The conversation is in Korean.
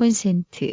콘센트.